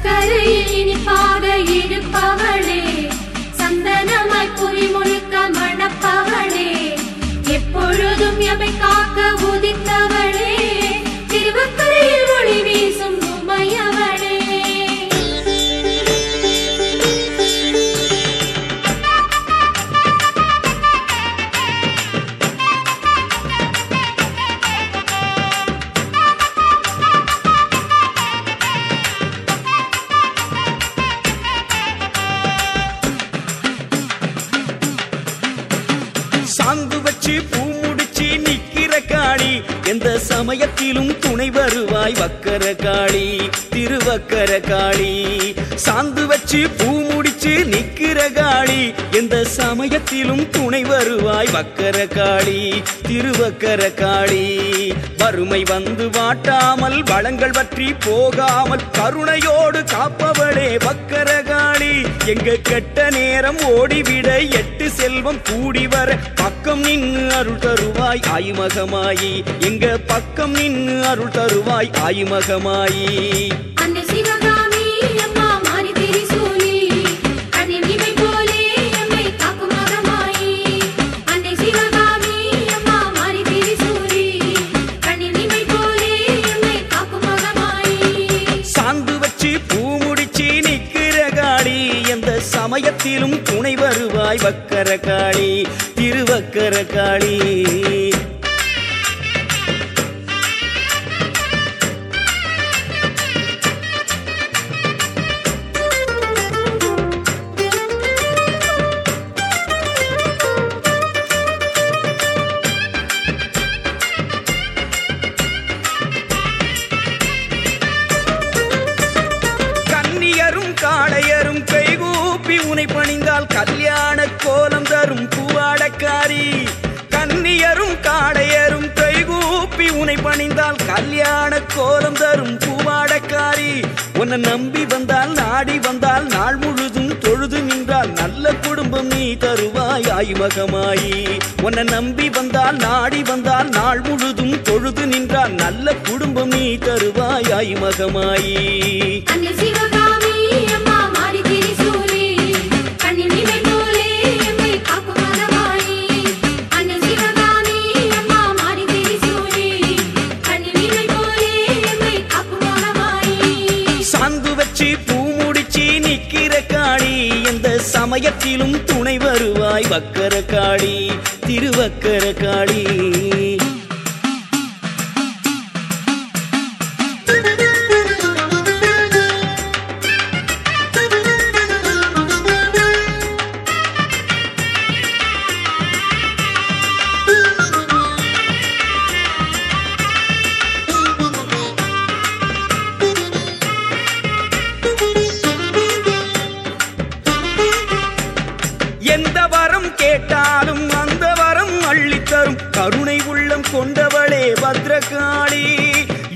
சக்கரையில் இனிப்பாக இருப்பார் முடிச்சு பூ முடிச்சு நிக்கிற காளி. எந்த சமயத்திலும் துணை வருவாய் வக்கர காளி திருவக்கர காளி. சாந்து வச்சு பூ முடிச்சு நிக்கிற காளி. எந்த சமயத்திலும் துணை வருவாய் வக்கர காளி திருவக்கர காளி. வறுமை வந்து வாட்டாமல் வளங்கள் பற்றி போகாமல் கருணையோடு காப்பவளே வக்கர காளி. எங்க கெட்ட நேரம் ஓடிவிட எட்டு செல்வம் கூடி வர பக்கம் நின்னு அருள் தருவாய் ஆயுமகமாயி எங்க பக்கம் நின்னு அருள் தருவாய் ஆயுமகமாயி சமயத்திலும் துணை வருவாய் வக்கர காளி திருவக்கர காளி பூனை பணிந்தால் கல்யாண கோலம் தரும் பூவாடக்காரி. கன்னியரும் காளையரும் கைகூப்பி உனை பணிந்தால் கல்யாண கோலம் தரும் பூவாடக்காரி. உன்னை நம்பி வந்தால் நாடி வந்தால் நாள் முழுதும் தொழுது நின்றால் நல்ல குடும்பம் நீ தருவாய் ஆய்மகமாயி உன்னை நம்பி வந்தால் நாடி வந்தால் நாள் முழுதும் தொழுது நின்றால் நல்ல குடும்பம் நீ தருவாய் ஆயுமகமாயி முடிச்சு பூ முடிச்சு நிக்கிற காளி. எந்த சமயத்திலும் துணை வருவாய். வக்கர காளி திருவக்கர காளி. கொண்டவளே பத்ரகாளி.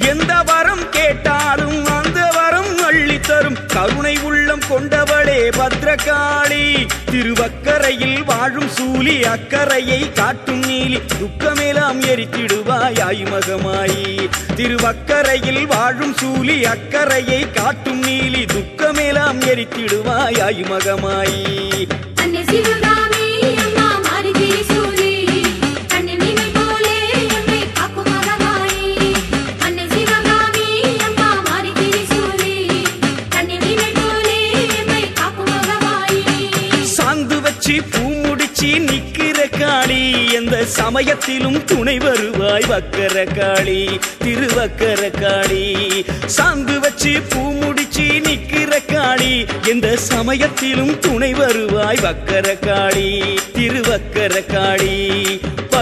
எந்த வரம் கேட்டாலும் அந்த வரம் அள்ளி தரும். கருணை உள்ளம் கொண்டவளே பத்ரகாளி. திருவக்கரையில் வாழும் சூலி அக்கறையை காட்டும் நீலி. துக்கமெல்லாம் எரித்திடுவாய் ஆயுமகமாயி திருவக்கரையில் வாழும் சூலி அக்கறையை காட்டும் நீலி. துக்கமெல்லாம் எரித்திடுவாய் ஆயுமகமாயி முடிச்சு பூ முடிச்சு நிக்கிற காளி. எந்த சமயத்திலும் துணை வருவாய் வக்கர காளி திருவக்கர காளி. சாந்து வச்சு பூ முடிச்சு நிக்கிற காளி. எந்த சமயத்திலும் துணை வருவாய் வக்கர காளி திருவக்கர காளி.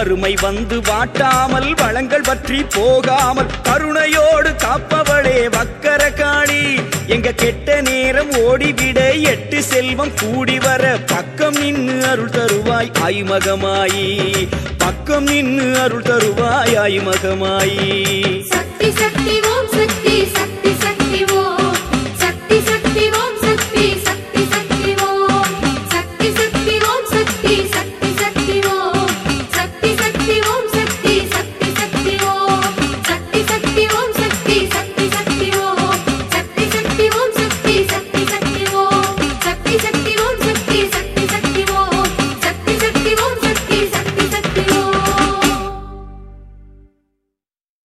வறுமை வந்து வாட்டாமல் வளங்கள் பற்றி போகாமல் கருணையோடு காப்பவளே வக்கர காளி. எங்க கெட்ட நேரம் ஓடிவிட எட்டு செல்வம் கூடி வர பக்கம் நின்று அருள் தருவாய் ஐமகமாயி. பக்கம் நின்று அருள் தருவாய் ஐமகமாயி. சக்தி சக்தி ஓம்